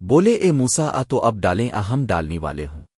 بولے اے موسا آ تو اب ڈالیں اہم ڈالنے والے ہوں۔